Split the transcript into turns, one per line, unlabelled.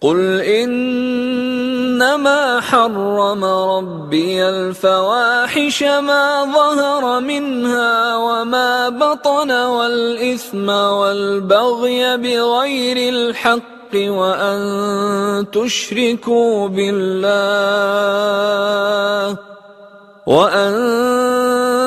قل إنما حرم ربي الفواحش ما ظهر منها وما بطن والإثم والبغي بغير الحق وأن تشركوا بالله وأن